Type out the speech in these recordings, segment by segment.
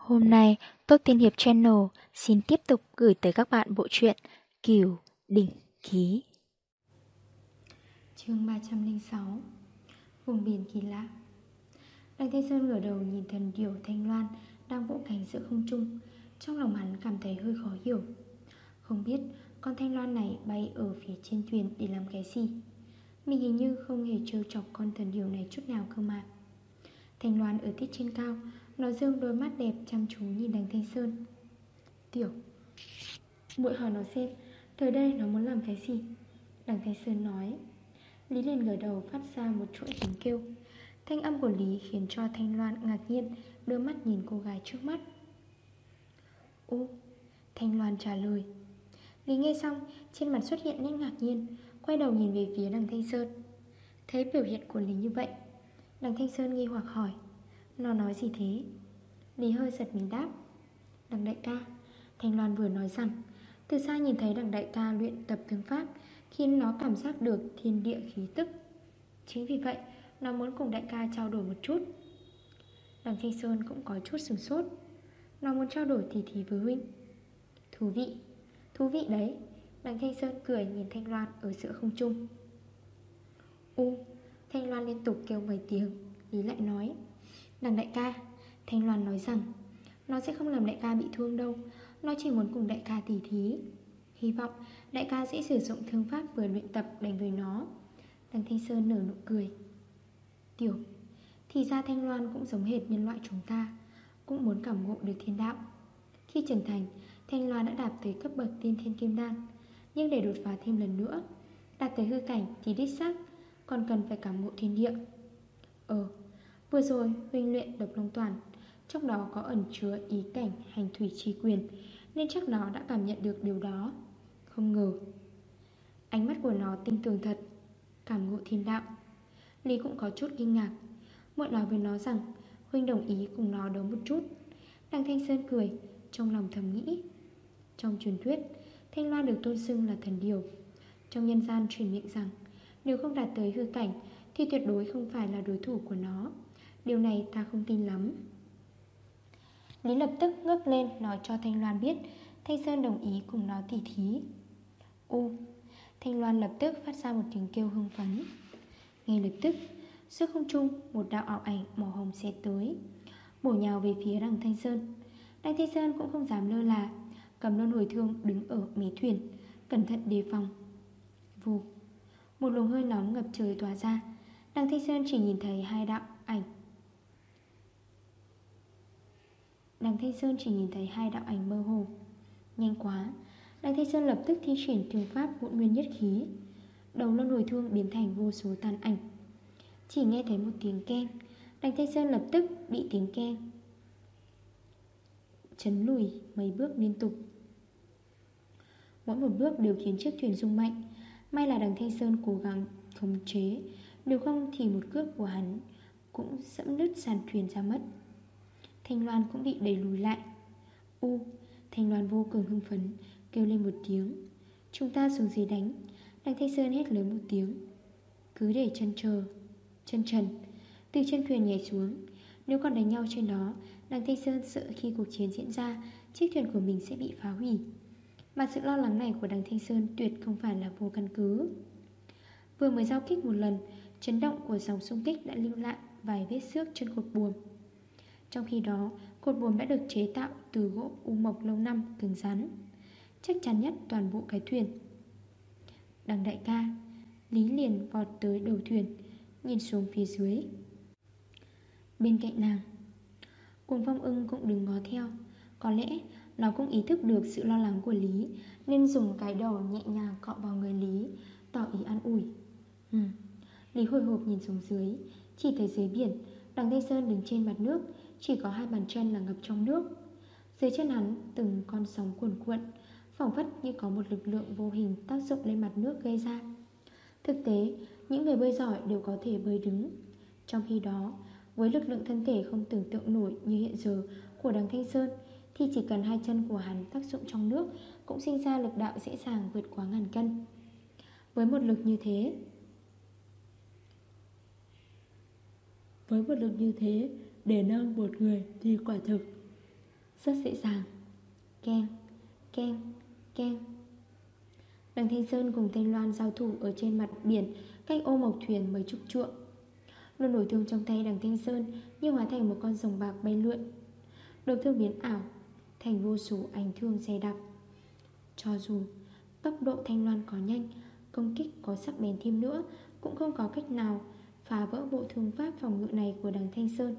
Hôm nay, Tốt Tiên Hiệp Channel xin tiếp tục gửi tới các bạn bộ truyện Kiều Đỉnh Ký. chương 306 Vùng biển kỳ lạ Đăng Thanh Sơn ngửa đầu nhìn thần điểu Thanh Loan đang vỗ cánh giữa không trung. Trong lòng hắn cảm thấy hơi khó hiểu. Không biết con Thanh Loan này bay ở phía trên thuyền để làm cái gì. Mình hình như không hề trêu chọc con thần điểu này chút nào cơ mà. Thanh Loan ở tiết trên cao nó dương đôi mắt đẹp chăm chú nhìn đằng Thanh Sơn. Tiểu, muội hỏi nó xem, Thời đây nó muốn làm cái gì? Đằng Thanh Sơn nói, Lý liền ngửa đầu phát ra một chuỗi tiếng kêu. Thanh âm của Lý khiến cho Thanh Loan ngạc nhiên, Đưa mắt nhìn cô gái trước mắt. Ô, Thanh Loan trả lời. Lý nghe xong, Trên mặt xuất hiện nét ngạc nhiên, Quay đầu nhìn về phía đằng Thanh Sơn. Thấy biểu hiện của Lý như vậy, Đằng Thanh Sơn nghi hoặc hỏi nó nói gì thế? Lý hơi giật mình đáp. Đằng đại ca, Thanh Loan vừa nói rằng, Từ xa nhìn thấy đằng đại ca luyện tập tướng pháp Khiến nó cảm giác được thiên địa khí tức. Chính vì vậy, Nó muốn cùng đại ca trao đổi một chút. Đằng Thanh Sơn cũng có chút sửng sốt. Nó muốn trao đổi thì thì với huynh. Thú vị Thú vị đấy. Đằng Thanh Sơn cười nhìn Thanh Loan ở giữa không trung. U, Thanh Loan liên tục kêu mấy tiếng, Lý lại nói. Đằng đại ca, Thanh Loan nói rằng, Nó sẽ không làm đại ca bị thương đâu. Nó chỉ muốn cùng đại ca tỉ thí. Hy vọng đại ca sẽ sử dụng thương pháp vừa luyện tập đánh với nó. Đằng Thanh Sơn nở nụ cười. Tiểu, Thì ra Thanh Loan cũng giống hệt nhân loại chúng ta, Cũng muốn cảm ngộ được thiên đạo. Khi trưởng thành, Thanh Loan đã đạt tới cấp bậc tiên thiên kim đan, Nhưng để đột phá thêm lần nữa, Đạt tới hư cảnh thì đích xác còn cần phải cảm ngộ thiên địa. Ờ Vừa rồi huynh luyện độc long toàn. Trong đó có ẩn chứa ý cảnh, hành thủy chi quyền, Nên chắc nó đã cảm nhận được điều đó. Không ngờ, Ánh mắt của nó tin tưởng thật, Cảm ngộ thiên đạo. Lý cũng có chút kinh ngạc. Muộn nói với nó rằng, Huynh đồng ý cùng nó đấu một chút. Đăng Thanh Sơn cười, Trong lòng thầm nghĩ. Trong truyền thuyết, Thanh Loan được tôn xưng là thần điều. Trong nhân gian truyền miệng rằng, nếu không đạt tới hư cảnh, Thì tuyệt đối không phải là đối thủ của nó. Điều này ta không tin lắm. Lý lập tức ngước lên Nói cho Thanh Loan biết, Thanh Sơn đồng ý cùng nó tỉ thí. U, Thanh Loan lập tức phát ra một tiếng kêu hưng phấn. Ngay lập tức, Giữa không trung, một đạo ảo ảnh màu hồng xẹt tới, Bổ nhào về phía đằng Thanh Sơn. Đằng Thanh Sơn cũng không dám lơ là, Cầm luôn hồi thương đứng ở mé thuyền, Cẩn thận đề phòng. Vù, một luồng hơi nóng ngập trời tỏa ra. Đằng Thanh Sơn chỉ nhìn thấy hai đạo ảnh Đằng Thanh Sơn chỉ nhìn thấy hai đạo ảnh mơ hồ. Nhanh quá, Đằng Thanh Sơn lập tức thi triển trường pháp hỗn nguyên nhất khí. Đầu luân hồi thương biến thành vô số tàn ảnh. Chỉ nghe thấy một tiếng keng, Đằng Thanh Sơn lập tức bị tiếng keng Chấn lùi mấy bước liên tục. Mỗi một bước đều khiến chiếc thuyền rung mạnh. May là đằng Thanh Sơn cố gắng khống chế, Nếu không thì một cước của hắn Cũng sẫm nứt sàn thuyền ra mất. Thanh Loan cũng bị đẩy lùi lại. U, Thanh Loan vô cùng hưng phấn, Kêu lên một tiếng. Chúng ta xuống dưới đánh. Đặng Thanh Sơn hét lớn một tiếng. Cứ để chân chờ, Chân trần. Từ chân thuyền nhảy xuống. Nếu còn đánh nhau trên đó, Đặng Thanh Sơn sợ khi cuộc chiến diễn ra, Chiếc thuyền của mình sẽ bị phá hủy. Mà sự lo lắng này của Đặng Thanh Sơn tuyệt không phải là vô căn cứ. Vừa mới giao kích một lần, Chấn động của dòng xung kích đã lưu lại vài vết xước trên cột buồm. Trong khi đó, cột buồm đã được chế tạo từ gỗ u mộc lâu năm cứng rắn. Chắc chắn nhất toàn bộ cái thuyền. Đằng đại ca Lý liền vọt tới đầu thuyền Nhìn xuống phía dưới. Bên cạnh nàng Cùng phong ưng cũng đứng ngó theo. Có lẽ nó cũng ý thức được sự lo lắng của Lý Nên dùng cái đầu nhẹ nhàng cọ vào người Lý Tỏ ý an ủi. Ừ. Lý hồi hộp nhìn xuống dưới Chỉ thấy dưới biển Đằng Tây Sơn đứng trên mặt nước chỉ có hai bàn chân là ngập trong nước. Dưới chân hắn từng con sóng cuồn cuộn phỏng phất như có một lực lượng vô hình tác dụng lên mặt nước gây ra. Thực tế, những người bơi giỏi đều có thể bơi đứng. Trong khi đó, với lực lượng thân thể không tưởng tượng nổi như hiện giờ của đằng Thanh Sơn thì chỉ cần hai chân của hắn tác dụng trong nước Cũng sinh ra lực đạo dễ dàng vượt quá ngàn cân. Với một lực như thế Với một lực như thế để nâng một người thì quả thực Rất dễ dàng. Keng keng keng. Đằng Thanh Sơn cùng Thanh Loan giao thủ ở trên mặt biển, Cách ô mộc thuyền mấy chục chuộng Luôn nổi thương trong tay đằng Thanh Sơn Như hóa thành một con rồng bạc bay lượn. Độc thương biến ảo, Thành vô số ảnh thương dày đặc. Cho dù tốc độ Thanh Loan có nhanh, Công kích có sắc bén thêm nữa, Cũng không có cách nào Phá vỡ bộ thương pháp phòng ngự này của đằng Thanh Sơn.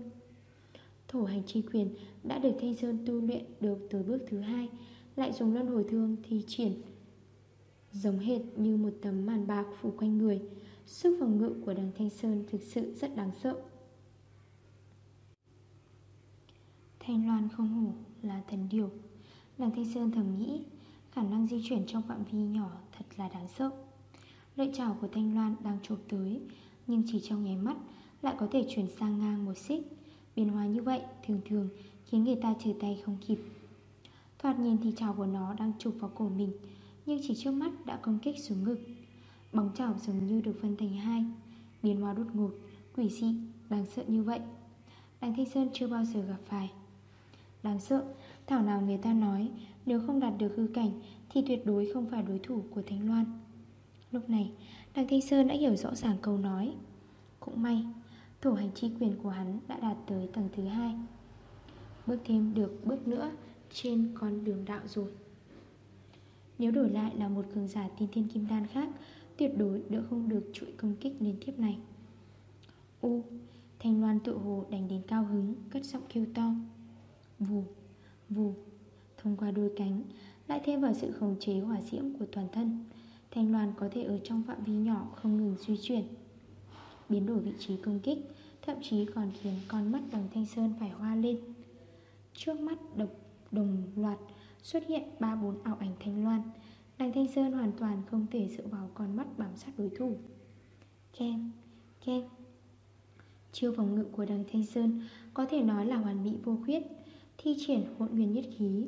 Thổ hành chi quyền đã được Thanh Sơn tu luyện được tới bước thứ hai, Lại dùng luân hồi thương thì triển, Giống hệt như một tấm màn bạc phủ quanh người. Sức phòng ngự của đằng Thanh Sơn thực sự rất đáng sợ. Thanh Loan không hổ là thần điều Đằng Thanh Sơn thầm nghĩ, Khả năng di chuyển trong phạm vi nhỏ thật là đáng sợ. Lợi chảo của Thanh Loan đang chụp tới, Nhưng chỉ trong nháy mắt Lại có thể chuyển sang ngang một xích. Biến hóa như vậy thường thường Khiến người ta trở tay không kịp. Thoạt nhìn thì chảo của nó đang chụp vào cổ mình Nhưng chỉ trước mắt đã công kích xuống ngực. Bóng chảo giống như được phân thành hai. Biến hóa đột ngột Quỷ dị, đáng sợ như vậy. Đằng Thanh Sơn chưa bao giờ gặp phải. Đáng sợ, thảo nào người ta nói Nếu không đạt được hư cảnh Thì tuyệt đối không phải đối thủ của Thanh Loan. Lúc này, đằng Thanh Sơn đã hiểu rõ ràng câu nói. Cũng may, thổ hành chi quyền của hắn đã đạt tới tầng thứ hai. Bước thêm được bước nữa trên con đường đạo rồi. Nếu đổi lại là một cường giả tiên thiên kim đan khác Tuyệt đối đỡ không được chuỗi công kích liên tiếp này. U Thanh Loan tự hồ đánh đến cao hứng Cất giọng kêu to. Vù, vù Thông qua đôi cánh Lại thêm vào sự khống chế hỏa diễm của toàn thân Thanh Loan có thể ở trong phạm vi nhỏ Không ngừng di chuyển. Biến đổi vị trí công kích Thậm chí còn khiến con mắt đồng thanh sơn phải hoa lên. Trước mắt độc đồng loạt xuất hiện 3-4 ảo ảnh thanh loan. Đằng Thanh Sơn hoàn toàn không thể dựa vào con mắt bám sát đối thủ. Khen, khen. Chiêu phòng ngự của đằng Thanh Sơn có thể nói là hoàn mỹ vô khuyết Thi triển hỗn nguyên nhất khí.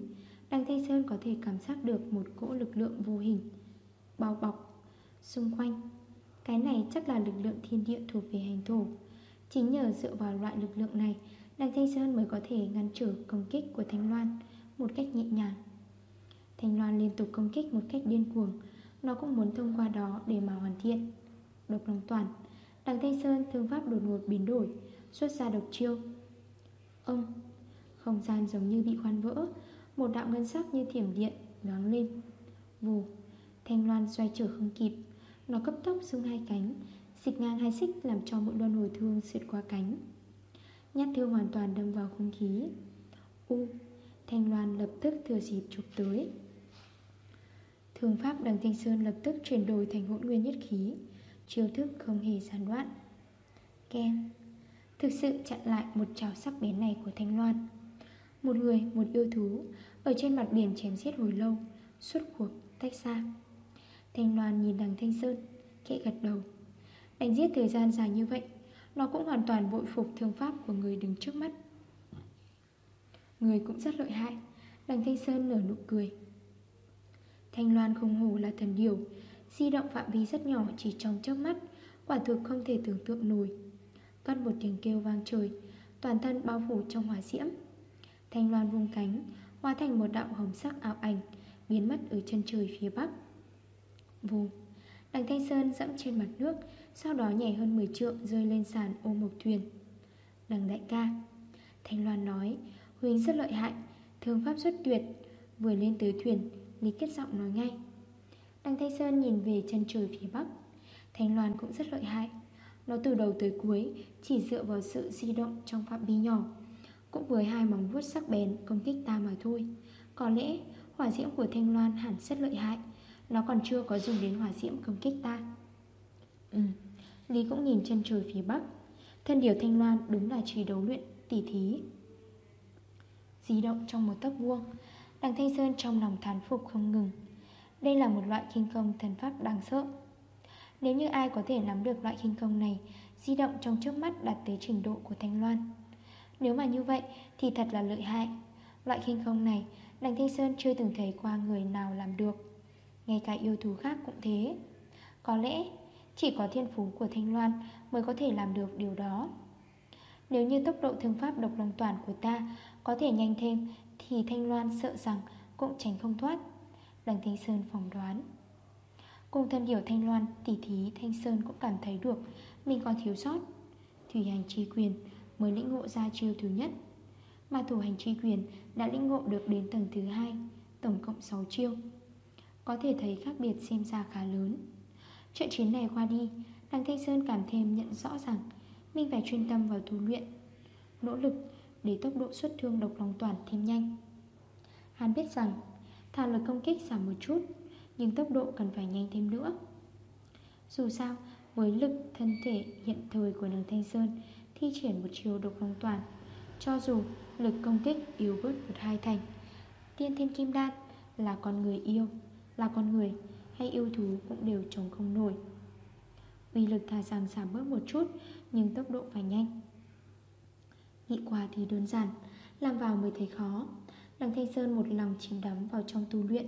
Đằng Thanh Sơn có thể cảm giác được một cỗ lực lượng vô hình Bao bọc Xung quanh. Cái này chắc là lực lượng thiên địa thuộc về hành thổ. Chính nhờ dựa vào loại lực lượng này Đằng Thanh Sơn mới có thể ngăn trở công kích của Thanh Loan Một cách nhẹ nhàng. Thanh Loan liên tục công kích một cách điên cuồng, Nó cũng muốn thông qua đó để mà hoàn thiện. Độc lòng toàn Đằng Thanh Sơn thương pháp đột ngột biến đổi, Xuất ra độc chiêu. Ông, Không gian giống như bị khoan vỡ, Một đạo ngân sắc như thiểm điện nhoáng lên. Vù Thanh Loan xoay trở không kịp. Nó cấp tốc xung hai cánh Xịt ngang hai xích làm cho mỗi luân hồi thương xuyệt qua cánh. Nhát thương hoàn toàn đâm vào không khí. U Thanh Loan lập tức thừa dịp chụp tới. Thương pháp đằng Thanh Sơn lập tức chuyển đổi thành hỗn nguyên nhất khí Chiêu thức không hề gián đoạn. Ken Thực sự chặn lại một trào sắc bén này của Thanh Loan. Một người, một yêu thú Ở trên mặt biển chém giết hồi lâu Suốt cuộc tách xa Thanh Loan nhìn đằng Thanh Sơn Kệ gật đầu. Đánh giết thời gian dài như vậy, Nó cũng hoàn toàn bội phục thương pháp của người đứng trước mắt. Người cũng rất lợi hại, Đằng Thanh Sơn nở nụ cười. Thanh Loan không hổ là thần điều Di động phạm vi rất nhỏ chỉ trong chớp mắt, Quả thực không thể tưởng tượng nổi. Cất một tiếng kêu vang trời, Toàn thân bao phủ trong hỏa diễm. Thanh Loan vung cánh, Hóa thành một đạo hồng sắc ảo ảnh, Biến mất ở chân trời phía bắc. Vù Đằng Thanh Sơn dẫm trên mặt nước, Sau đó nhảy hơn 10 trượng rơi lên sàn ô một thuyền. Đằng đại ca, Thanh Loan nói, huỳnh rất lợi hại, Thương pháp xuất tuyệt, Vừa lên tới thuyền Lý kết giọng nói ngay. Đằng Thanh Sơn nhìn về chân trời phía bắc, Thanh Loan cũng rất lợi hại. Nó từ đầu tới cuối Chỉ dựa vào sự di động trong phạm vi nhỏ, Cũng với hai móng vuốt sắc bén Công kích ta mà thôi. Có lẽ hỏa diễm của Thanh Loan hẳn rất lợi hại nó còn chưa có dùng đến hỏa diễm công kích ta. Ừ. Lý cũng nhìn chân trời phía bắc. Thân điều Thanh Loan đúng là trì đấu luyện tỉ thí. Di động trong một tấc vuông, Đằng Thanh Sơn trong lòng thán phục không ngừng. Đây là một loại kinh công thần pháp đáng sợ. Nếu như ai có thể nắm được loại kinh công này, Di động trong trước mắt đạt tới trình độ của Thanh Loan. Nếu mà như vậy, thì thật là lợi hại. Loại kinh công này, Đằng Thanh Sơn chưa từng thấy qua người nào làm được. Ngay cả yêu thú khác cũng thế. Có lẽ chỉ có thiên phú của Thanh Loan mới có thể làm được điều đó. Nếu như tốc độ thương pháp độc lòng toàn của ta có thể nhanh thêm, Thì Thanh Loan sợ rằng cũng tránh không thoát. Đằng Thanh Sơn phỏng đoán. Cùng thân điều Thanh Loan, tỉ thí, Thanh Sơn cũng cảm thấy được Mình còn thiếu sót. Thủy hành chi quyền mới lĩnh ngộ ra chiêu thứ nhất. Mà thủ hành chi quyền đã lĩnh ngộ được đến tầng thứ hai, Tổng cộng 6 chiêu. Có thể thấy khác biệt xem ra khá lớn. Trận chiến này qua đi, Đằng Thanh Sơn cảm thêm nhận rõ rằng Mình phải chuyên tâm vào tu luyện, Nỗ lực để tốc độ xuất thương độc lòng toàn thêm nhanh. Hắn biết rằng, Thà lực công kích giảm một chút, Nhưng tốc độ cần phải nhanh thêm nữa. Dù sao, Với lực thân thể hiện thời của đằng Thanh Sơn Thi triển một chiều độc lòng toàn, Cho dù lực công kích yếu bớt một hai thành, Tiên thiên kim đan Là con người yêu. Là con người hay yêu thú cũng đều chống không nổi. Uy lực thà rằng giảm bớt một chút Nhưng tốc độ phải nhanh. Nghĩ qua thì đơn giản Làm vào mới thấy khó. Đằng Thanh Sơn một lòng chìm đắm vào trong tu luyện.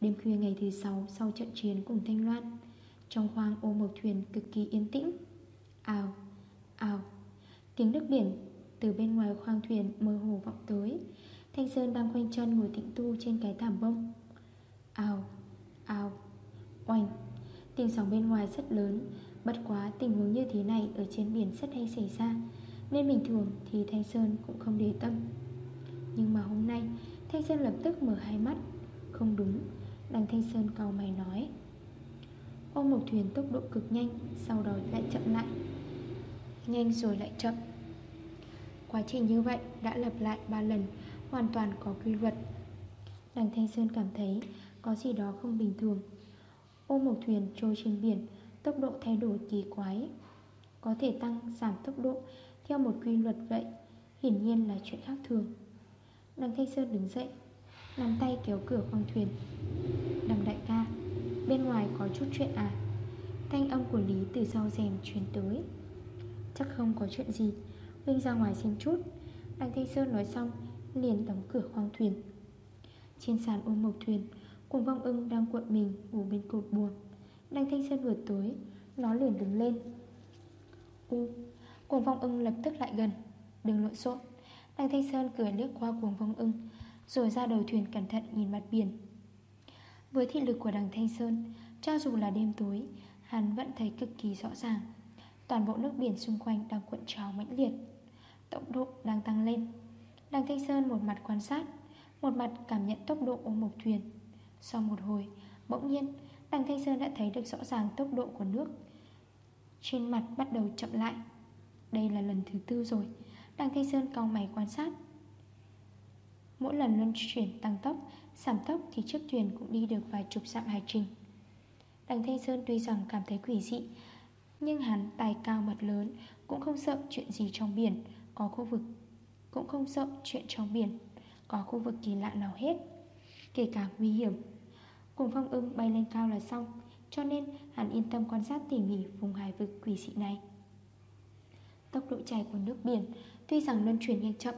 Đêm khuya ngày thứ sáu Sau trận chiến cùng Thanh Loan Trong khoang ô mộc thuyền cực kỳ yên tĩnh. Ào, ào Tiếng nước biển từ bên ngoài khoang thuyền mơ hồ vọng tới. Thanh Sơn đang quanh chân ngồi tĩnh tu trên cái thảm bông. Ào, ào, oanh. Tiếng sóng bên ngoài rất lớn. Bất quá tình huống như thế này Ở trên biển rất hay xảy ra Nên bình thường thì Thanh Sơn cũng không để tâm. Nhưng mà hôm nay Thanh Sơn lập tức mở hai mắt. Không đúng Đằng Thanh Sơn cầu mày nói. Ôm một thuyền tốc độ cực nhanh Sau đó lại chậm lại. Nhanh rồi lại chậm. Quá trình như vậy đã lặp lại 3 lần Hoàn toàn có quy luật. Đằng Thanh Sơn cảm thấy có gì đó không bình thường. Ô một thuyền trôi trên biển, Tốc độ thay đổi kỳ quái, Có thể tăng, giảm tốc độ, Theo một quy luật vậy, Hiển nhiên là chuyện khác thường. Đằng Thanh Sơn đứng dậy, Nắm tay kéo cửa khoang thuyền. Đằng đại ca, Bên ngoài có chút chuyện à? Thanh âm của Lý từ sau rèm truyền tới. Chắc không có chuyện gì Huynh ra ngoài xem chút. Đằng Thanh Sơn nói xong, Liền đóng cửa khoang thuyền. Trên sàn ôm mộc thuyền Cùng vong ưng đang cuộn mình, ngủ bên cột buồn. Đằng Thanh Sơn vừa tối, Nó liền đứng lên. U, Cuồng vong ưng lập tức lại gần. Đừng lộn xộn. Đằng Thanh Sơn cười liếc qua cuồng vong ưng, Rồi ra đầu thuyền cẩn thận nhìn mặt biển. Với thị lực của đằng Thanh Sơn, Cho dù là đêm tối, Hắn vẫn thấy cực kỳ rõ ràng. Toàn bộ nước biển xung quanh đang cuộn trào mãnh liệt. Tốc độ đang tăng lên. Đằng Thanh Sơn một mặt quan sát, Một mặt cảm nhận tốc độ của một thuyền. Sau một hồi, Bỗng nhiên, Đằng Thanh Sơn đã thấy được rõ ràng tốc độ của nước. Trên mặt bắt đầu chậm lại. Đây là lần thứ tư rồi. Đằng Thanh Sơn cau mày quan sát. Mỗi lần luân chuyển tăng tốc, Giảm tốc thì chiếc thuyền cũng đi được vài chục dặm hải trình. Đằng Thanh Sơn tuy rằng cảm thấy quỷ dị, Nhưng hắn tài cao mật lớn, Cũng không sợ chuyện gì trong biển, Có khu vực, Cũng không sợ chuyện trong biển, Có khu vực kỳ lạ nào hết, Kể cả nguy hiểm. Cùng phong ưng bay lên cao là xong. Cho nên, hắn yên tâm quan sát tỉ mỉ Vùng hải vực quỷ dị này. Tốc độ chảy của nước biển Tuy rằng luân chuyển nhanh chậm,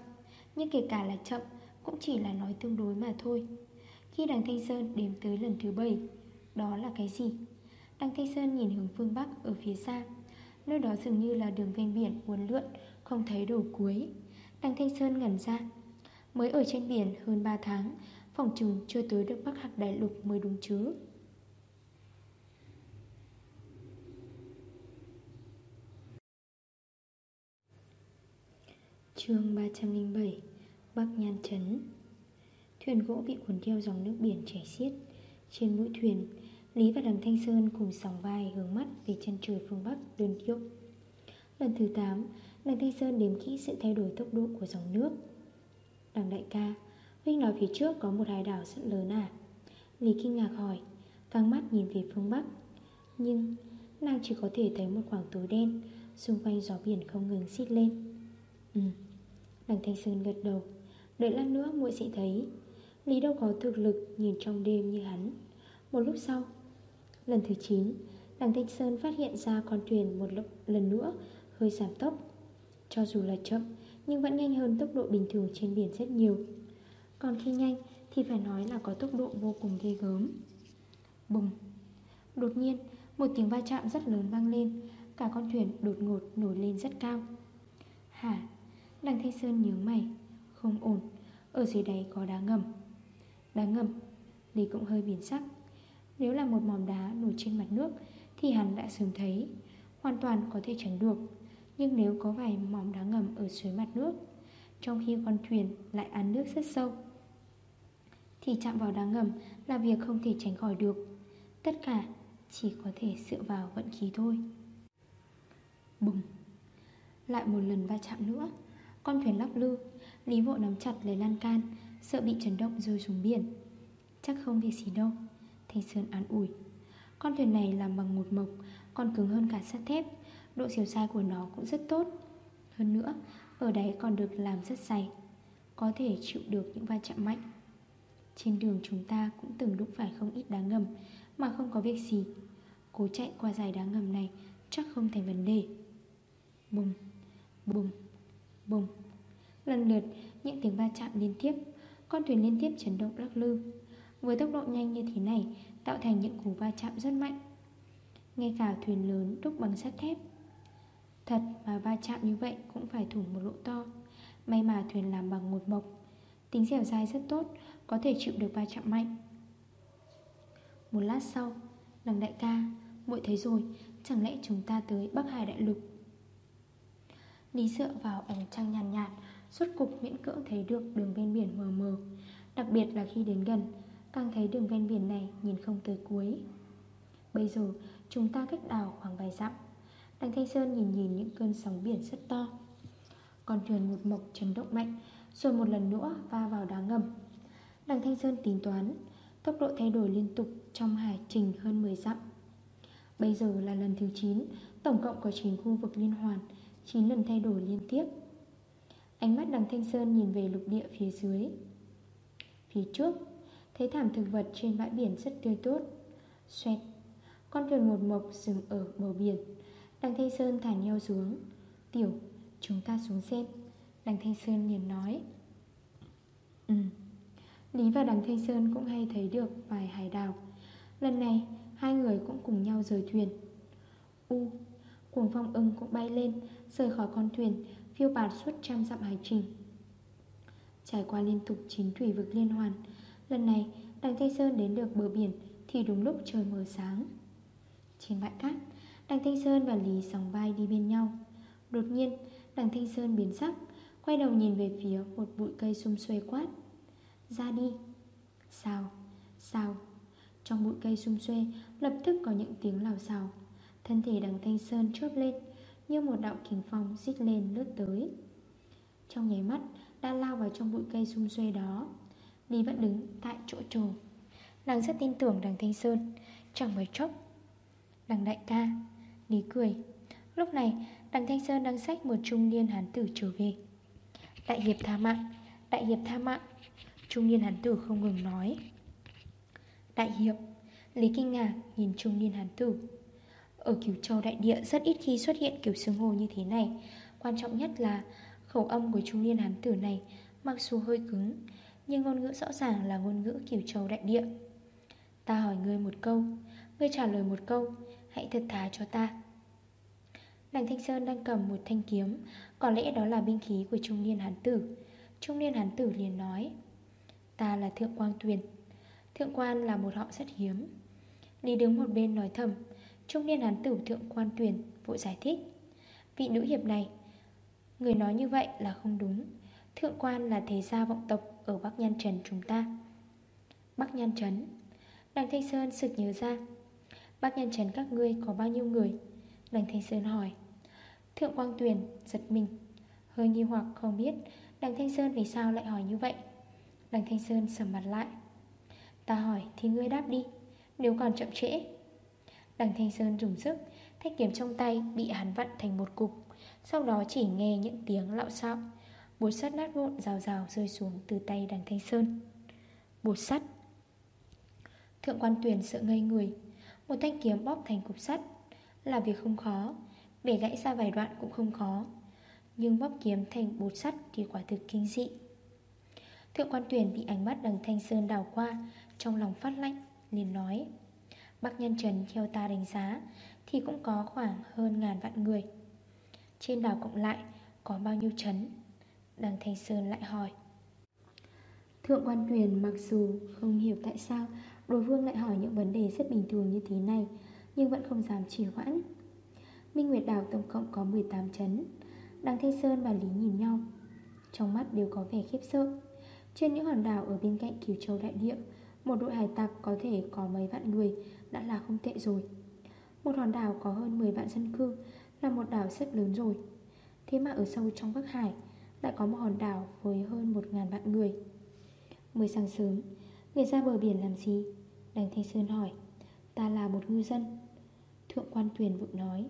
Nhưng kể cả là chậm Cũng chỉ là nói tương đối mà thôi. Khi đằng Thanh Sơn đếm tới lần thứ 7 Đó là cái gì? Đằng Thanh Sơn nhìn hướng phương Bắc ở phía xa, Nơi đó dường như là đường ven biển uốn lượn, Không thấy đầu cuối. Đằng Thanh Sơn ngẩn ra, Mới ở trên biển hơn 3 tháng Phòng trừng chưa tới được Bắc Hạc Đại Lục mới đúng chứ. Chương 307 Bắc Nhan Trấn. Thuyền gỗ bị cuốn theo dòng nước biển chảy xiết. Trên mũi thuyền, Lý và đằng Thanh Sơn cùng sòng vai hướng mắt về chân trời phương Bắc đơn kiệu. Lần thứ 8 Đằng Thanh Sơn đếm kỹ sự thay đổi tốc độ của dòng nước. Đằng đại ca Huynh nói phía trước có một hải đảo rất lớn à? Lý kinh ngạc hỏi, Căng mắt nhìn về phương Bắc. Nhưng nàng chỉ có thể thấy một khoảng tối đen, Xung quanh gió biển không ngừng xít lên. Ừ Đằng Thanh Sơn gật đầu. Đợi lát nữa muội sẽ thấy. Lý đâu có thực lực nhìn trong đêm như hắn. Một lúc sau, Lần thứ 9 Đằng Thanh Sơn phát hiện ra con thuyền một lần nữa Hơi giảm tốc. Cho dù là chậm, Nhưng vẫn nhanh hơn tốc độ bình thường trên biển rất nhiều. Còn khi nhanh Thì phải nói là có tốc độ vô cùng ghê gớm. Bùng. Đột nhiên, Một tiếng va chạm rất lớn vang lên. Cả con thuyền đột ngột nổi lên rất cao. Hả? Đằng Thanh Sơn nhớ mày. Không ổn. Ở dưới đáy có đá ngầm. Đá ngầm? Lý cũng hơi biến sắc. Nếu là một mỏm đá nổi trên mặt nước Thì hắn đã sớm thấy. Hoàn toàn có thể tránh được. Nhưng nếu có vài mỏm đá ngầm ở dưới mặt nước, Trong khi con thuyền lại ăn nước rất sâu thì chạm vào đá ngầm là việc không thể tránh khỏi được. Tất cả chỉ có thể dựa vào vận khí thôi. Bùng Lại một lần va chạm nữa, Con thuyền lắc lư, Lý vội nắm chặt lấy lan can, Sợ bị chấn động rơi xuống biển. Chắc không việc gì đâu, Thanh Sơn an ủi. Con thuyền này làm bằng một mộc, Còn cứng hơn cả sắt thép, Độ chiều dài của nó cũng rất tốt. Hơn nữa, Ở đấy còn được làm rất dày, Có thể chịu được những va chạm mạnh. Trên đường chúng ta cũng từng đụng phải không ít đá ngầm Mà không có việc gì. Cố chạy qua dài đá ngầm này Chắc không thành vấn đề. Bùng, bùng, bùng Lần lượt những tiếng va chạm liên tiếp Con thuyền liên tiếp chấn động lắc lư. Với tốc độ nhanh như thế này Tạo thành những cú va chạm rất mạnh. Ngay cả thuyền lớn đúc bằng sắt thép. Thật mà va chạm như vậy Cũng phải thủng một lỗ to. May mà thuyền làm bằng một mộc. Tính dẻo dai rất tốt có thể chịu được va chạm mạnh. Một lát sau Đằng đại ca muội thấy rồi Chẳng lẽ chúng ta tới Bắc Hải Đại Lục? Lý dựa vào ánh trăng nhàn nhạt, nhạt Suốt cục miễn cưỡng thấy được đường ven biển mờ mờ. Đặc biệt là khi đến gần Càng thấy đường ven biển này nhìn không tới cuối. Bây giờ chúng ta cách đảo khoảng vài dặm. Đằng Thanh Sơn nhìn nhìn những cơn sóng biển rất to. Con thuyền một mộc chấn động mạnh Rồi một lần nữa va vào đá ngầm. Đằng Thanh Sơn tính toán, Tốc độ thay đổi liên tục trong hải trình hơn 10 dặm. Bây giờ là lần thứ 9 Tổng cộng có 9 khu vực liên hoàn 9 lần thay đổi liên tiếp. Ánh mắt đằng Thanh Sơn nhìn về lục địa phía dưới. Phía trước, Thấy thảm thực vật trên bãi biển rất tươi tốt. Xoẹt, Con thuyền một mộc dừng ở bờ biển. Đằng Thanh Sơn thả nhau xuống. Tiểu, chúng ta xuống xem. Đằng Thanh Sơn liền nói. Ừ Lý và đằng Thanh Sơn cũng hay thấy được vài hải đảo Lần này, Hai người cũng cùng nhau rời thuyền. U, Cuồng phong ưng cũng bay lên, Rời khỏi con thuyền, Phiêu bạt suốt trăm dặm hải trình. Trải qua liên tục chín thủy vực liên hoàn, Lần này đằng Thanh Sơn đến được bờ biển Thì đúng lúc trời mờ sáng. Trên bãi cát, Đằng Thanh Sơn và Lý sóng vai đi bên nhau. Đột nhiên, đằng Thanh Sơn biến sắc, Quay đầu nhìn về phía một bụi cây xung xuê quát. Ra đi. Sao? Sao? Trong bụi cây xung xuê, Lập tức có những tiếng lào xào. Thân thể đằng Thanh Sơn chớp lên, Như một đạo kình phong xích lên lướt tới. Trong nháy mắt, Đã lao vào trong bụi cây xung xuê đó. Lý vẫn đứng tại chỗ trồ. Nàng rất tin tưởng đằng Thanh Sơn. Chẳng mấy chốc, Đằng đại ca, Lý cười. Lúc này, đằng Thanh Sơn đang xách một trung niên hán tử trở về. Đại hiệp tha mạng, Đại hiệp tha mạng. Trung niên hán tử không ngừng nói. Đại hiệp, Lý kinh ngạc nhìn trung niên hán tử. Ở Cửu Châu Đại Địa, rất ít khi xuất hiện kiểu xương hồ như thế này. Quan trọng nhất là khẩu âm của trung niên hán tử này Mặc dù hơi cứng, Nhưng ngôn ngữ rõ ràng là ngôn ngữ Cửu Châu Đại Địa. Ta hỏi ngươi một câu, Ngươi trả lời một câu, Hãy thật thà cho ta. Đằng Thanh Sơn đang cầm một thanh kiếm, Có lẽ đó là binh khí của trung niên hán tử. Trung niên hán tử liền nói Ta là Thượng Quang Tuyền. Thượng quan là một họ rất hiếm. Lý đứng một bên nói thầm, Trung niên hán tử thượng quan tuyền, Vội giải thích, Vị nữ hiệp này, Người nói như vậy là không đúng. Thượng quan là thế gia vọng tộc Ở Bắc Nhan Trần chúng ta. Bắc Nhan Trấn Đằng Thanh Sơn sực nhớ ra, Bắc Nhan Trấn các ngươi có bao nhiêu người? Đằng Thanh Sơn hỏi, Thượng Quang Tuyền giật mình, Hơi nghi hoặc không biết, Đằng Thanh Sơn vì sao lại hỏi như vậy? Đằng Thanh Sơn sầm mặt lại. Ta hỏi, thì ngươi đáp đi, Nếu còn chậm trễ. Đằng Thanh Sơn dùng sức, Thanh kiếm trong tay bị hắn vặn thành một cục, Sau đó chỉ nghe những tiếng lạo xạo. Bột sắt nát vụn rào rào rơi xuống từ tay đằng Thanh Sơn. Bột sắt. Thượng quan tuyển sợ ngây người, Một thanh kiếm bóp thành cục sắt. Là việc không khó, Bể gãy ra vài đoạn cũng không khó. Nhưng bóp kiếm thành bột sắt thì quả thực kinh dị. Thượng quan tuyển bị ánh mắt đằng Thanh Sơn đảo qua, Trong lòng phát lạnh, liền nói Bắc Nhân Trần theo ta đánh giá, Thì cũng có khoảng hơn ngàn vạn người. Trên đảo cộng lại Có bao nhiêu trấn? Đằng Thanh Sơn lại hỏi. Thượng quan tuyển mặc dù không hiểu tại sao Đối vương lại hỏi những vấn đề rất bình thường như thế này, Nhưng vẫn không dám trì hoãn. Minh Nguyệt Đảo tổng cộng có 18 chấn Đằng Thanh Sơn và Lý nhìn nhau, Trong mắt đều có vẻ khiếp sợ. Trên những hòn đảo ở bên cạnh Kiều Châu Đại Địa, Một đội hải tặc có thể có mấy vạn người Đã là không tệ rồi. Một hòn đảo có hơn 10 vạn dân cư Là một đảo rất lớn rồi. Thế mà ở sâu trong Bắc Hải Lại có một hòn đảo với hơn 1.000 vạn người. Mới sáng sớm, Người ra bờ biển làm gì? Đành Thanh Sơn hỏi. Ta là một ngư dân. Thượng quan tuyền vội nói.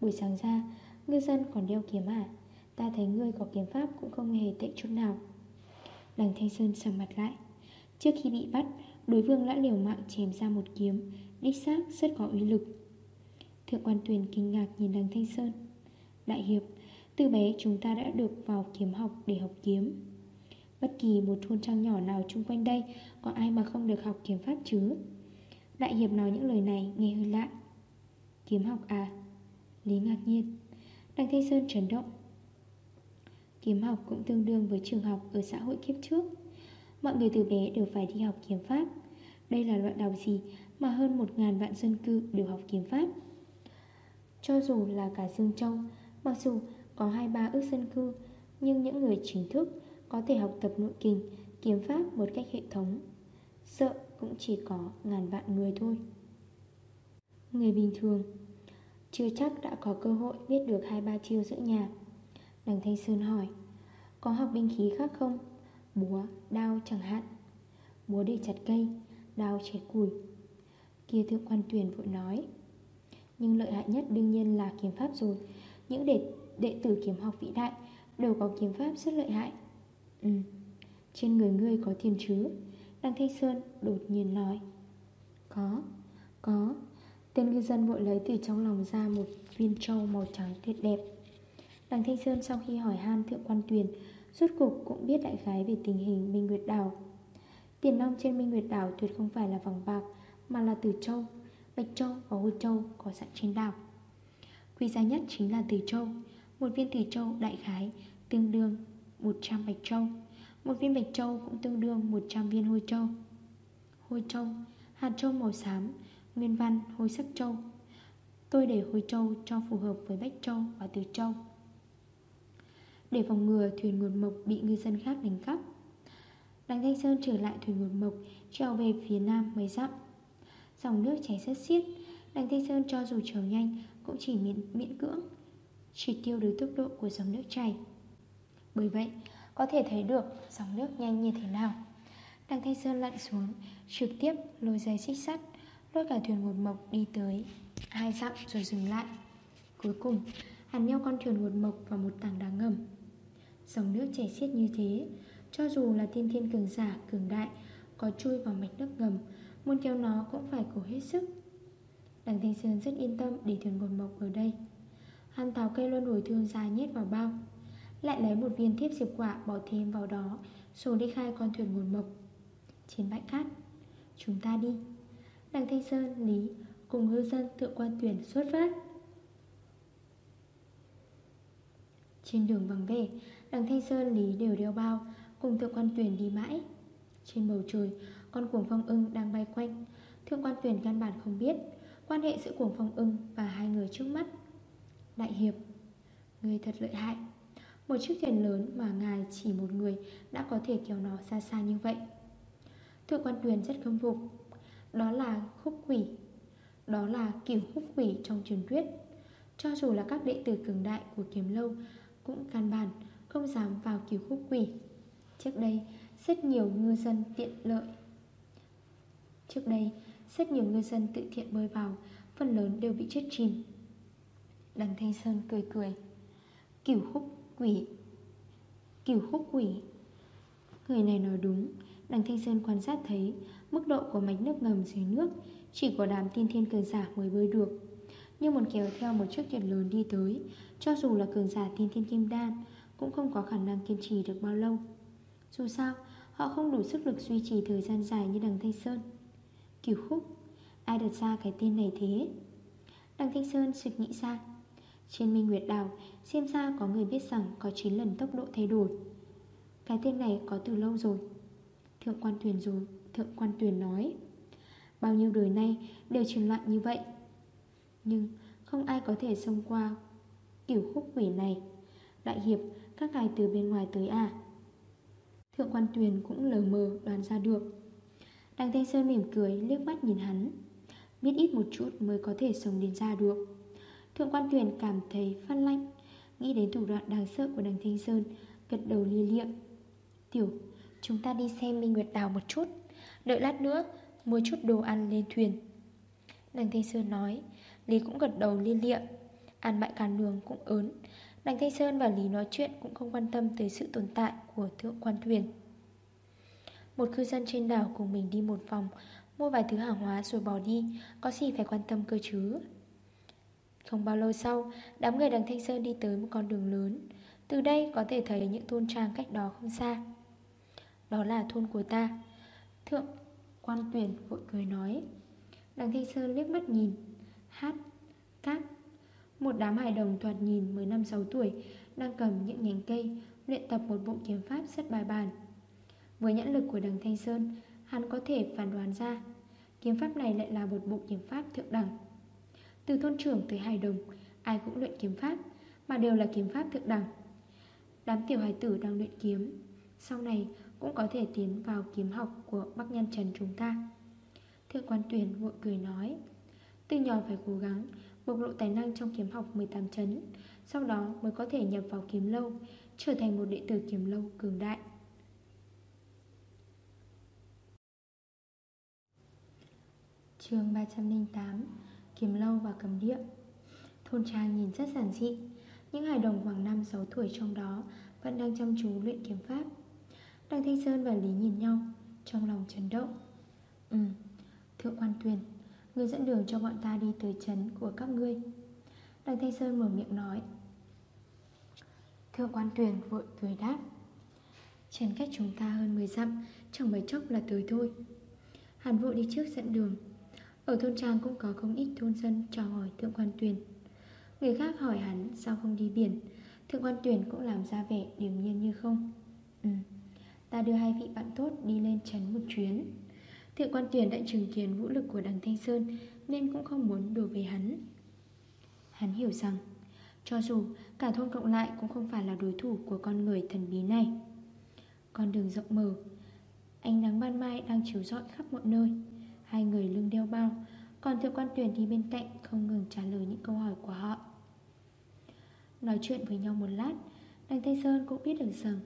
Buổi sáng ra, Ngư dân còn đeo kiếm à? Ta thấy ngươi có kiếm pháp cũng không hề tệ chút nào. Đằng Thanh Sơn sầm mặt lại. Trước khi bị bắt, Đối vương đã liều mạng chém ra một kiếm. Đích xác, rất có uy lực. Thượng quan tuyền kinh ngạc nhìn đằng Thanh Sơn. Đại hiệp, Từ bé chúng ta đã được vào kiếm học để học kiếm. Bất kỳ một thôn trang nhỏ nào chung quanh đây Có ai mà không được học kiếm pháp chứ? Đại hiệp nói những lời này, nghe hơi lạ. Kiếm học à? Lý ngạc nhiên. Đằng Thanh Sơn chấn động. Kiếm học cũng tương đương với trường học ở xã hội kiếp trước. Mọi người từ bé đều phải đi học kiếm pháp. Đây là loại đào gì mà hơn một ngàn vạn dân cư đều học kiếm pháp? Cho dù là cả Dương Châu Mặc dù có hai ba ước dân cư Nhưng những người chính thức có thể học tập nội kinh, kiếm pháp một cách hệ thống Sợ cũng chỉ có ngàn vạn người thôi. Người bình thường Chưa chắc đã có cơ hội biết được hai ba chiêu giữa nhà. Đằng Thanh Sơn hỏi Có học binh khí khác không? Búa, đao chẳng hạn. Búa để chặt cây, đao chẻ củi. Kia thượng quan tuyển vội nói Nhưng lợi hại nhất đương nhiên là kiếm pháp rồi. Những đệ, đệ tử kiếm học vĩ đại Đều có kiếm pháp rất lợi hại. Ừ Trên người ngươi có tiền chứ Đăng Thanh Sơn đột nhiên nói Có Có. Tên ngư dân vội lấy từ trong lòng ra một viên trâu màu trắng tuyệt đẹp. Đằng Thanh Sơn sau khi hỏi han thượng quan tuyền, Suốt cục cũng biết đại khái về tình hình Minh Nguyệt Đảo Tiền nông trên Minh Nguyệt Đảo tuyệt không phải là vàng bạc, Mà là từ châu, Bạch châu và hồ châu có sẵn trên đảo. Quý giá nhất chính là từ châu, Một viên từ châu đại khái tương đương 100 bạch châu. Một viên bạch châu cũng tương đương 100 viên hôi châu. Hôi châu, Hạt châu màu xám, Nguyên văn hôi sắc châu. Tôi để hôi châu cho phù hợp với bách châu và từ châu. Để phòng ngừa thuyền nguồn mộc bị ngư dân khác đánh cắp. Đặng Thanh Sơn trở lại thuyền nguồn mộc Treo về phía nam mấy dặm. Dòng nước chảy rất xiết Đặng Thanh Sơn cho dù trèo nhanh Cũng chỉ miễn, miễn cưỡng Chỉ tiêu được tốc độ của dòng nước chảy. Bởi vậy có thể thấy được dòng nước nhanh như thế nào. Đặng Thanh Sơn lặn xuống Trực tiếp lôi dây xích sắt Lôi cả thuyền một mộc đi tới Hai dặm rồi dừng lại. Cuối cùng hắn nheo con thuyền một mộc vào một tảng đá ngầm. Dòng nước chảy xiết như thế. Cho dù là tiên thiên cường giả, cường đại Có chui vào mạch nước ngầm Muốn kéo nó cũng phải cố hết sức. Đằng Thanh Sơn rất yên tâm để thuyền một mộc ở đây. Hắn tháo cây luân hồi thương dài nhét vào bao lại lấy một viên thiếp diệp quả bỏ thêm vào đó Rồi đi khai con thuyền nguồn mộc. Trên bãi cát Chúng ta đi. Đằng Thanh Sơn, Lý cùng ngư dân tự quan tuyển xuất phát. Trên đường vắng vẻ Đằng Thanh Sơn, Lý đều đeo bao Cùng thượng quan tuyển đi mãi. Trên bầu trời Con cuồng phong ưng đang bay quanh. Thượng quan tuyển căn bản không biết Quan hệ giữa cuồng phong ưng và hai người trước mắt. Đại hiệp Người thật lợi hại. Một chiếc thuyền lớn mà ngài chỉ một người đã có thể kéo nó xa xa như vậy. Thượng quan tuyền rất khâm phục. Đó là khúc quỷ. Đó là kiểu khúc quỷ trong truyền thuyết. Cho dù là các đệ tử cường đại của kiếm lâu Cũng căn bản không dám vào kiểu khúc quỷ. Trước đây, rất nhiều ngư dân tiện lợi. Trước đây, rất nhiều ngư dân tự thiện bơi vào, Phần lớn đều bị chết chìm. Đằng Thanh Sơn cười cười. Kiểu khúc quỷ. Cửu khúc quỷ. Người này nói đúng. Đằng Thanh Sơn quan sát thấy, Mức độ của mạch nước ngầm dưới nước Chỉ có đám tiên thiên cường giả mới bơi được. Nhưng muốn kéo theo một chiếc thuyền lớn đi tới, Cho dù là cường giả tiên thiên kim đan cũng không có khả năng kiên trì được bao lâu. Dù sao, Họ không đủ sức lực duy trì thời gian dài như đằng Thanh Sơn. Kiểu khúc, Ai đặt ra cái tên này thế? Đằng Thanh Sơn sực nghĩ ra. Trên Minh Nguyệt Đảo Xem ra có người biết rằng có 9 lần tốc độ thay đổi. Cái tên này có từ lâu rồi. Thượng quan tuyển rồi, Thượng quan tuyển nói. Bao nhiêu đời nay đều truyền loạn như vậy. Nhưng không ai có thể xông qua Kiểu khúc quỷ này. Đại hiệp các ngài từ bên ngoài tới à? Thượng quan tuyền cũng lờ mờ đoán ra được. Đằng Thanh Sơn mỉm cười liếc mắt nhìn hắn. Biết ít một chút mới có thể sống đến ra được. Thượng quan tuyền cảm thấy phát lạnh Nghĩ đến thủ đoạn đáng sợ của đằng Thanh Sơn Gật đầu lia liệng Tiểu, chúng ta đi xem Minh Nguyệt Đào một chút Đợi lát nữa Mua chút đồ ăn lên thuyền. Đằng Thanh Sơn nói Lý cũng gật đầu lia liệng Ăn bại càn đường cũng ớn Đành Thanh Sơn và Lý nói chuyện cũng không quan tâm tới sự tồn tại của thượng quan thuyền. Một cư dân trên đảo cùng mình đi một vòng Mua vài thứ hàng hóa rồi bỏ đi Có gì phải quan tâm cơ chứ? Không bao lâu sau Đám người đằng Thanh Sơn đi tới một con đường lớn. Từ đây có thể thấy những thôn trang cách đó không xa. Đó là thôn của ta. Thượng quan tuyển vội cười nói. Đằng Thanh Sơn liếc mắt nhìn Hát, cát một đám hài đồng thoạt nhìn mới năm sáu tuổi, Đang cầm những nhánh cây, Luyện tập một bộ kiếm pháp rất bài bản. Với nhãn lực của đằng Thanh Sơn, Hắn có thể phán đoán ra, Kiếm pháp này lại là một bộ kiếm pháp thượng đẳng. Từ thôn trưởng tới hài đồng, Ai cũng luyện kiếm pháp, Mà đều là kiếm pháp thượng đẳng. Đám tiểu hài tử đang luyện kiếm, Sau này cũng có thể tiến vào kiếm học của Bắc Nhân Trần chúng ta. Thượng quan tuyển vội cười nói, Từ nhỏ phải cố gắng Bộc lộ tài năng trong kiếm học 18 chấn Sau đó mới có thể nhập vào kiếm lâu Trở thành một đệ tử kiếm lâu cường đại. Chương 308 Kiếm lâu và cầm địa. Thôn trang nhìn rất giản dị Những hài đồng khoảng 5-6 tuổi trong đó Vẫn đang chăm chú luyện kiếm pháp. Đằng Thanh Sơn và Lý nhìn nhau Trong lòng chấn động. Ừ, thượng quan tuyền Người dẫn đường cho bọn ta đi tới chấn của các ngươi. Đằng Thanh Sơn mở miệng nói. Thượng quan tuyền vội cười đáp. Chấn cách chúng ta hơn 10 dặm Chẳng mấy chốc là tới thôi. Hàn vội đi trước dẫn đường. Ở thôn trang cũng có không ít thôn dân chào hỏi thượng quan tuyền Người khác hỏi hắn sao không đi biển Thượng quan tuyển cũng làm ra vẻ điềm nhiên như không. Ừ Ta đưa hai vị bạn tốt đi lên trấn một chuyến Thượng quan tuyển đã chứng kiến vũ lực của đằng Thanh Sơn, Nên cũng không muốn đối với hắn. Hắn hiểu rằng, Cho dù cả thôn cộng lại cũng không phải là đối thủ của con người thần bí này. Con đường rộng mở, Ánh nắng ban mai đang chiếu rọi khắp mọi nơi. Hai người lưng đeo bao, Còn thượng quan tuyển đi bên cạnh Không ngừng trả lời những câu hỏi của họ. Nói chuyện với nhau một lát, Đằng Thanh Sơn cũng biết được rằng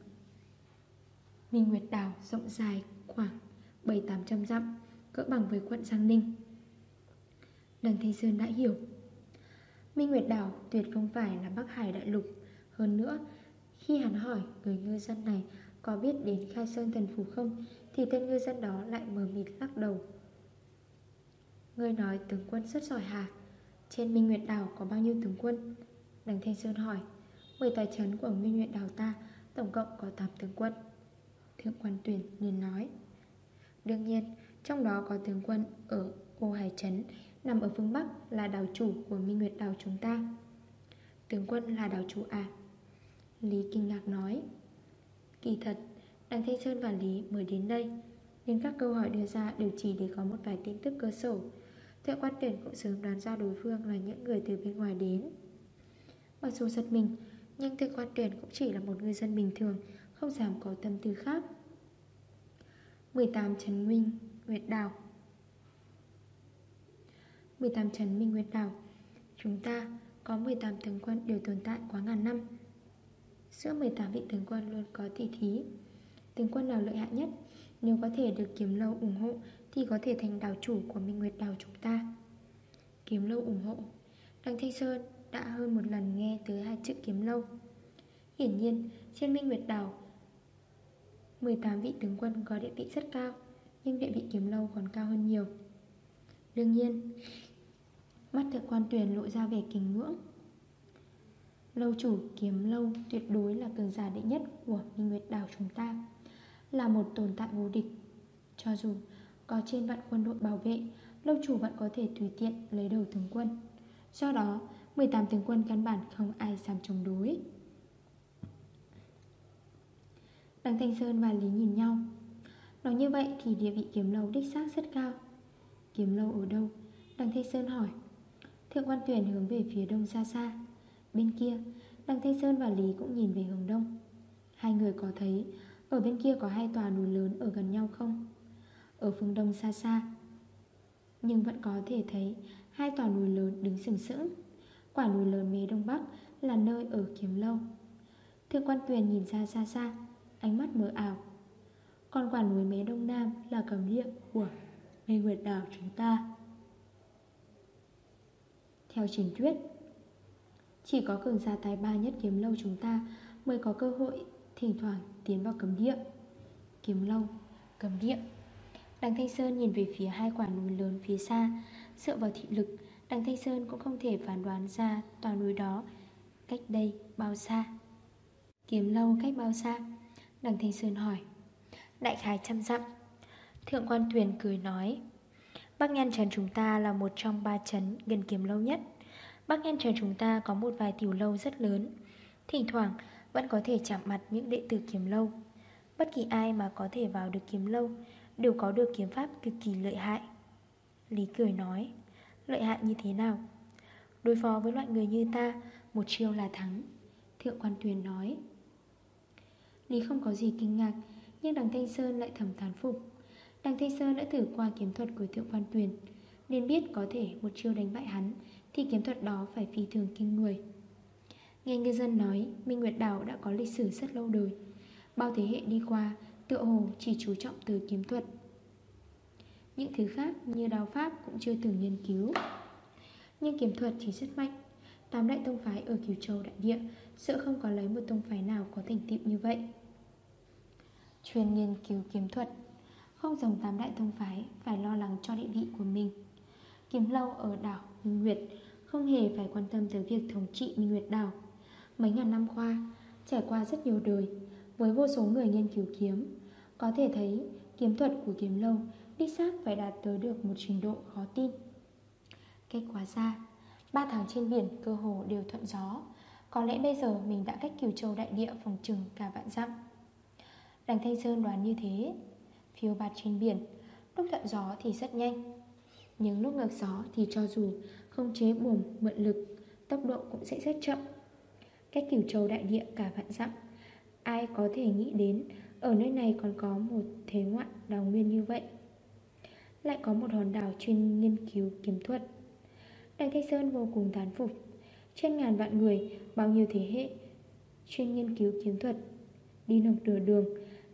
Minh Nguyệt Đảo rộng dài khoảng 7-800 dặm, Cỡ bằng với quận Giang Ninh. Đằng Thanh Sơn đã hiểu. Minh Nguyệt Đảo tuyệt không phải là Bắc Hải Đại Lục. Hơn nữa, Khi hắn hỏi người ngư dân này Có biết đến khai sơn thần phủ không, Thì tên ngư dân đó lại mờ mịt lắc đầu. Ngươi nói tướng quân rất giỏi hả? Trên Minh Nguyệt Đảo có bao nhiêu tướng quân? Đằng Thanh Sơn hỏi. Mười tài trấn của Minh Nguyệt Đảo ta Tổng cộng có 8 tướng quân. Thượng quan tuyển liền nói. Đương nhiên, trong đó có tướng quân ở Ô Hải Trấn, Nằm ở phương Bắc là đảo chủ của Minh Nguyệt đảo chúng ta. Tướng quân là đảo chủ à? Lý kinh ngạc nói. Kỳ thật Đằng Thanh Sơn và Lý mới đến đây, Nên các câu hỏi đưa ra đều chỉ để có một vài tin tức cơ sở. Thượng quan tuyển cũng sớm đoán ra đối phương là những người từ bên ngoài đến. Mặc dù giật mình, Nhưng thượng quan tuyển cũng chỉ là một người dân bình thường, không dám có tâm tư khác. 18 Trần Minh Nguyệt Đào. 18 Trần Minh Nguyệt Đào. Chúng ta có 18 tướng quân đều tồn tại quá ngàn năm. Giữa 18 vị tướng quân luôn có tỷ thí. Tướng quân nào lợi hại nhất? Nếu có thể được kiếm lâu ủng hộ, Thì có thể thành đảo chủ của Minh Nguyệt Đào chúng ta. Kiếm lâu ủng hộ. Đăng Thanh Sơn đã hơn một lần nghe tới hai chữ kiếm lâu. Hiển nhiên, trên Minh Nguyệt Đào 18 vị tướng quân có địa vị rất cao, Nhưng địa vị kiếm lâu còn cao hơn nhiều. Đương nhiên, Mắt thượng quan tuyển lộ ra vẻ kính ngưỡng. Lâu chủ kiếm lâu tuyệt đối là cường giả đệ nhất của Minh Nguyệt đảo chúng ta, Là một tồn tại vô địch. Cho dù có trên vạn quân đội bảo vệ, Lâu chủ vẫn có thể tùy tiện lấy đầu tướng quân. Do đó 18 tướng quân căn bản không ai dám chống đối. Đằng Thanh Sơn và Lý nhìn nhau. Nói như vậy thì địa vị kiếm lâu đích xác rất cao. Kiếm lâu ở đâu? Đằng Thanh Sơn hỏi. Thượng quan tuyển hướng về phía đông xa xa. Bên kia Đằng Thanh Sơn và Lý cũng nhìn về hướng đông. Hai người có thấy Ở bên kia có hai tòa núi lớn ở gần nhau không? Ở phương đông xa xa. Nhưng vẫn có thể thấy Hai tòa núi lớn đứng sừng sững. Quả núi lớn mê đông bắc Là nơi ở kiếm lâu Thượng quan tuyền nhìn ra xa xa. Ánh mắt mờ ảo. Còn quả núi mé đông nam là cấm địa của Mê Nguyệt Đảo chúng ta. Theo trình thuyết Chỉ có cường gia tài ba nhất kiếm lâu chúng ta Mới có cơ hội thỉnh thoảng tiến vào cấm địa. Kiếm lâu, cấm địa. Đằng Thanh Sơn nhìn về phía hai quả núi lớn phía xa Dựa vào thị lực Đằng Thanh Sơn cũng không thể phán đoán ra tòa núi đó Cách đây bao xa. Kiếm lâu cách bao xa? Đằng Thanh Sơn hỏi. Đại khái trăm dặm. Thượng quan Tuyền cười nói, Bắc Nhan Trần chúng ta là một trong ba trấn gần kiếm lâu nhất. Bắc Nhan Trần chúng ta có một vài tiểu lâu rất lớn. Thỉnh thoảng vẫn có thể chạm mặt những đệ tử kiếm lâu. Bất kỳ ai mà có thể vào được kiếm lâu Đều có được kiếm pháp cực kỳ lợi hại. Lý cười nói, Lợi hại như thế nào? Đối phó với loại người như ta, Một chiêu là thắng. Thượng quan tuyền nói Lý không có gì kinh ngạc, Nhưng đằng Thanh Sơn lại thầm thán phục. Đằng Thanh Sơn đã thử qua kiếm thuật của thượng quan tuyền, Nên biết có thể một chiêu đánh bại hắn Thì kiếm thuật đó phải phi thường kinh người. Nghe ngư dân nói, Minh Nguyệt Đảo đã có lịch sử rất lâu đời Bao thế hệ đi qua, Tựa hồ chỉ chú trọng từ kiếm thuật. Những thứ khác như đào pháp cũng chưa từng nghiên cứu. Nhưng kiếm thuật thì rất mạnh. Tám đại tông phái ở Kiều Châu đại địa, Sợ không có lấy một tông phái nào có thành tựu như vậy. Chuyên nghiên cứu kiếm thuật. Không giống tám đại tông phái Phải lo lắng cho địa vị của mình. Kiếm lâu ở đảo Minh Nguyệt, Không hề phải quan tâm tới việc thống trị Minh Nguyệt đảo. Mấy ngàn năm qua, Trải qua rất nhiều đời, Với vô số người nghiên cứu kiếm, Có thể thấy kiếm thuật của kiếm lâu Đích xác phải đạt tới được một trình độ khó tin. Kết quả ra, Ba tháng trên biển cơ hồ đều thuận gió. Có lẽ bây giờ mình đã cách cửu châu đại địa phòng trừng cả vạn dặm. Đằng Thanh Sơn đoán như thế. Phiêu bạt trên biển. Lúc thuận gió thì rất nhanh. Nhưng lúc ngược gió thì cho dù Không chế buồm, mượn lực, Tốc độ cũng sẽ rất chậm. Cách cửu châu đại địa cả vạn dặm, Ai có thể nghĩ đến Ở nơi này còn có một thế ngoại đào nguyên như vậy? Lại có một hòn đảo chuyên nghiên cứu kiếm thuật. Đằng Thanh Sơn vô cùng tán phục. Trên ngàn vạn người, Bao nhiêu thế hệ Chuyên nghiên cứu kiếm thuật, Đi nồng nửa đường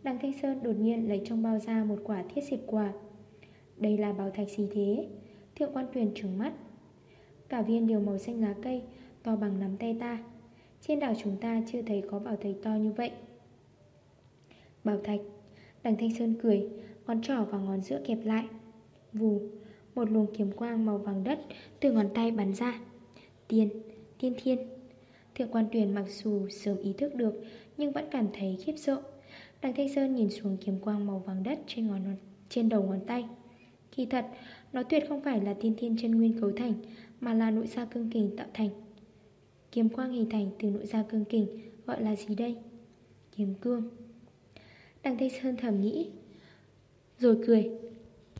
Đằng Thanh Sơn đột nhiên lấy trong bao ra một quả thiết xịp quả Đây là bảo thạch gì thế? Thượng quan tuyền trứng mắt. Cả viên đều màu xanh lá cây To bằng nắm tay ta. Trên đảo chúng ta chưa thấy có bảo thạch to như vậy. Bảo thạch. Đằng Thanh Sơn cười Ngón trỏ và ngón giữa kẹp lại. Vù Một luồng kiếm quang màu vàng đất Từ ngón tay bắn ra. Tiên, tiên thiên. Thượng quan tuyển mặc dù sớm ý thức được Nhưng vẫn cảm thấy khiếp sợ. Đằng Thanh Sơn nhìn xuống kiếm quang màu vàng đất Trên ngón trên đầu ngón tay. Kỳ thật, nó tuyệt không phải là tiên thiên chân nguyên cấu thành Mà là nội gia cương kình tạo thành. Kiếm quang hình thành từ nội gia cương kình Gọi là gì đây? Kiếm cương. Đằng Thanh Sơn thầm nghĩ Rồi cười.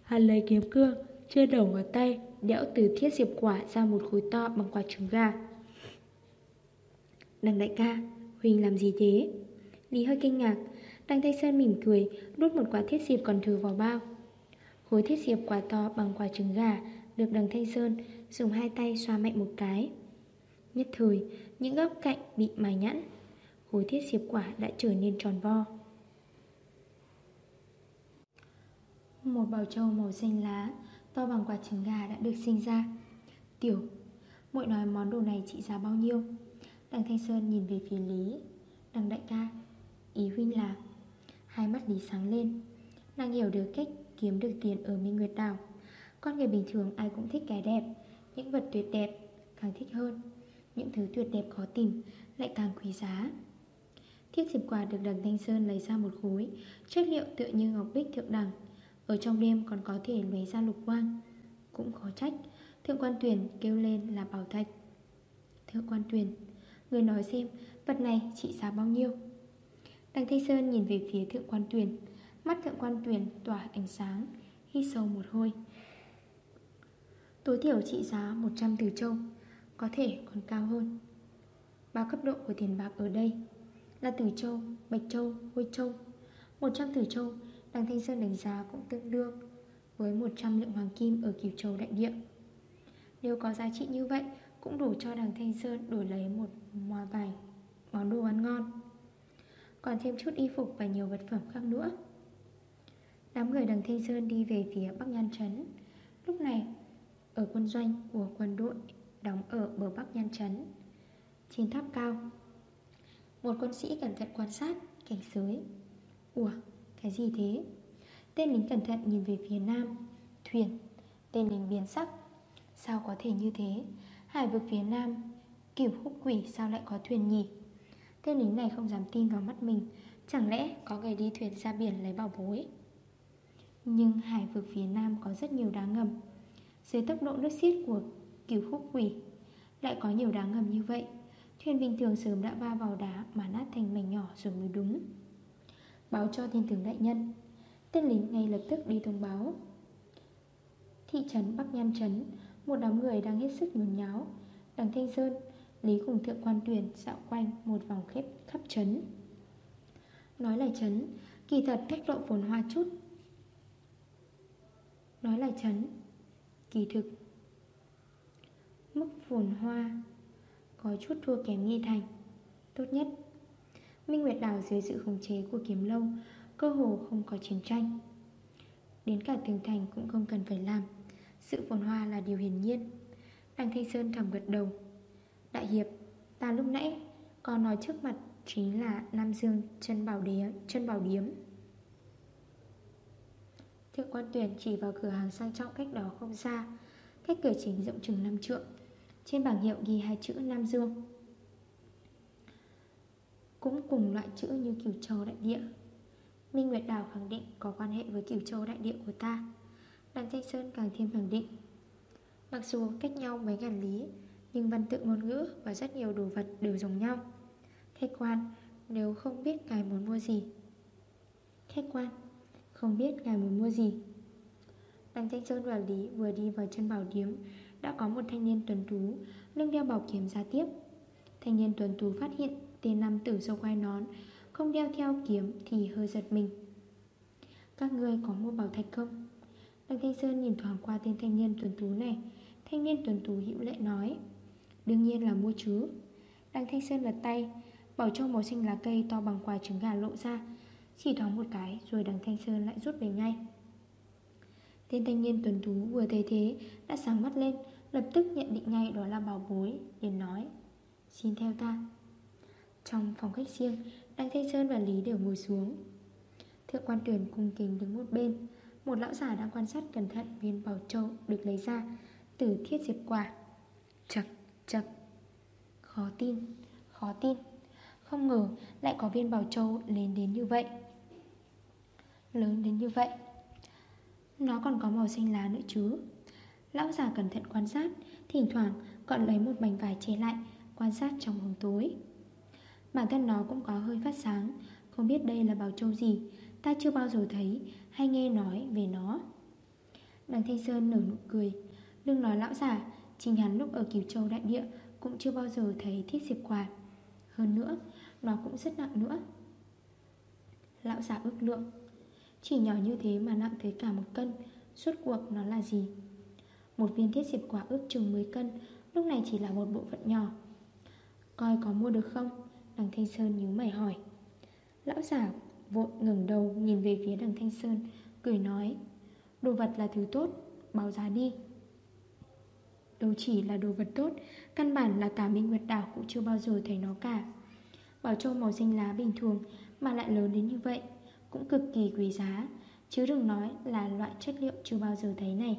Hắn lấy kiếm cương Trên đầu ngón tay Đẽo từ thiết diệp quả ra một khối to bằng quả trứng gà. Đằng đại ca Huỳnh làm gì thế? Lý hơi kinh ngạc Đăng Thanh Sơn mỉm cười, Đút một quả thiết diệp còn thừa vào bao. Khối thiết diệp quả to bằng quả trứng gà Được đằng Thanh Sơn dùng hai tay xoa mạnh một cái. Nhất thời, Những góc cạnh bị mài nhẵn, Khối thiết diệp quả đã trở nên tròn vo. Một bào trâu màu xanh lá To bằng quả trứng gà đã được sinh ra. Tiểu, Muội nói món đồ này trị giá bao nhiêu? Đằng Thanh Sơn nhìn về phía Lý, Đằng đại ca, Ý huynh là Hai mắt Lý sáng lên. Nàng hiểu được cách kiếm được tiền ở Minh Nguyệt Đảo. Con người bình thường ai cũng thích cái đẹp, Những vật tuyệt đẹp càng thích hơn. Những thứ tuyệt đẹp khó tìm Lại càng quý giá. Thiết diệp quà được đằng Thanh Sơn lấy ra một khối, Chất liệu tựa như ngọc bích thượng đẳng. Ở trong đêm còn có thể lấy ra lục quang. Cũng khó trách, Thượng quan tuyển kêu lên là bảo thạch. Thượng quan tuyển Người nói xem, vật này trị giá bao nhiêu? Đằng Thanh Sơn nhìn về phía thượng quan tuyển Mắt thượng quan tuyển tỏa ánh sáng Hít sâu một hơi. Tối thiểu trị giá 100 từ châu Có thể còn cao hơn. Ba cấp độ của tiền bạc ở đây Là từ châu, bạch châu, hôi châu. 100 từ châu Đằng Thanh Sơn đánh giá cũng tương đương Với 100 lượng hoàng kim ở Kiều Châu đại địa. Nếu có giá trị như vậy Cũng đủ cho đằng Thanh Sơn đổi lấy một mòa vải món đồ ăn ngon. Còn thêm chút y phục và nhiều vật phẩm khác nữa. Đám người đằng Thanh Sơn đi về phía Bắc Nhan Trấn. Lúc này, Ở quân doanh của quân đội Đóng ở bờ Bắc Nhan Trấn, Trên tháp cao, Một quân sĩ cẩn thận quan sát, Cảnh giới. Ủa, cái gì thế? Tên lính cẩn thận nhìn về phía nam, Thuyền. Tên lính biến sắc. Sao có thể như thế? Hải vực phía nam, Kiểu húc quỷ sao lại có thuyền nhỉ? Tên lính này không dám tin vào mắt mình. Chẳng lẽ có người đi thuyền ra biển lấy bảo bối? Nhưng hải vực phía nam có rất nhiều đá ngầm. Dưới tốc độ nước xiết của cửu khúc quỷ, Lại có nhiều đá ngầm như vậy. Thuyền bình thường sớm đã va vào đá mà nát thành mảnh nhỏ rồi mới đúng. Báo cho thiên tướng đại nhân. Tên lính ngay lập tức đi thông báo. Thị trấn Bắc Nhan Trấn, Một đám người đang hết sức nhốn nháo. Đằng Thanh Sơn Lý cùng thượng quan tuyển dạo quanh một vòng khép khắp trấn. Nói là trấn, Kỳ thật tốc độ phồn hoa chút. Nói là trấn, Kỳ thực. Mức phồn hoa Có chút thua kém nghi thành. Tốt nhất, Minh Nguyệt Đảo dưới sự khống chế của kiếm lâu Cơ hồ không có chiến tranh. Đến cả tường thành cũng không cần phải làm. Sự phồn hoa là điều hiển nhiên. Đằng Thanh Sơn thầm gật đầu. Đại hiệp, Ta lúc nãy Còn nói trước mặt Chính là Nam Dương chân bảo đế Chân bảo điếm. Thượng quan tuyển chỉ vào cửa hàng sang trọng cách đó không xa, Cách cửa chính rộng chừng 5 trượng, Trên bảng hiệu ghi hai chữ Nam Dương. Cũng cùng loại chữ như Cửu Châu Đại Địa. Minh Nguyệt Đào khẳng định có quan hệ với Cửu Châu Đại Địa của ta. Đằng Thanh Sơn càng thêm khẳng định. Mặc dù cách nhau mấy ngàn lý nhưng văn tự ngôn ngữ và rất nhiều đồ vật đều giống nhau. Khách quan, Nếu không biết ngài muốn mua gì? Khách quan, Không biết ngài muốn mua gì? Đằng Thanh Sơn và Lý vừa đi vào chân bảo điếm, Đã có một thanh niên tuần tú Lưng đeo bảo kiếm ra tiếp. Thanh niên tuần tú phát hiện Tên nam tử sâu quai nón, Không đeo theo kiếm thì hơi giật mình. Các ngươi có mua bảo thạch không? Đằng Thanh Sơn nhìn thoáng qua tên thanh niên tuần tú này. Thanh niên tuần tú hữu lệ nói Đương nhiên là mua chứ. Đằng Thanh Sơn lật tay, Bảo châu màu xanh lá cây to bằng quả trứng gà lộ ra. Chỉ thoáng một cái, Rồi đằng Thanh Sơn lại rút về ngay. Tên thanh niên tuần tú vừa thấy thế, Đã sáng mắt lên, Lập tức nhận định ngay đó là bảo bối, liền nói, Xin theo ta. Trong phòng khách riêng, Đằng Thanh Sơn và Lý đều ngồi xuống. Thượng quan tuyển cung kính đứng một bên, Một lão giả đang quan sát cẩn thận viên bảo châu được lấy ra Từ thiết diệp quả. Chật! Chật Khó tin, khó tin. Không ngờ lại có viên bảo châu lớn đến như vậy. Lớn đến như vậy. Nó còn có màu xanh lá nữa chứ. Lão già cẩn thận quan sát Thỉnh thoảng còn lấy một mảnh vải che lại Quan sát trong hướng tối. Bản thân nó cũng có hơi phát sáng Không biết đây là bảo châu gì Ta chưa bao giờ thấy hay nghe nói về nó. Đằng Thanh Sơn nở nụ cười Đừng nói lão giả Chính hắn lúc ở Kiều Châu Đại Địa Cũng chưa bao giờ thấy thiết diệp quả Hơn nữa, Nó cũng rất nặng nữa. Lão giả ước lượng, Chỉ nhỏ như thế mà nặng tới cả một cân, Suốt cuộc nó là gì? Một viên thiết diệp quả ước chừng 10 cân, Lúc này chỉ là một bộ phận nhỏ. Coi có mua được không? Đằng Thanh Sơn nhíu mày hỏi. Lão giả vội ngừng đầu Nhìn về phía đằng Thanh Sơn, Cười nói, Đồ vật là thứ tốt, Báo giá đi. Đâu chỉ là đồ vật tốt, Căn bản là cả Minh Nguyệt Đảo cũng chưa bao giờ thấy nó cả. Bảo châu màu xanh lá bình thường Mà lại lớn đến như vậy, Cũng cực kỳ quý giá, Chứ đừng nói là loại chất liệu chưa bao giờ thấy này.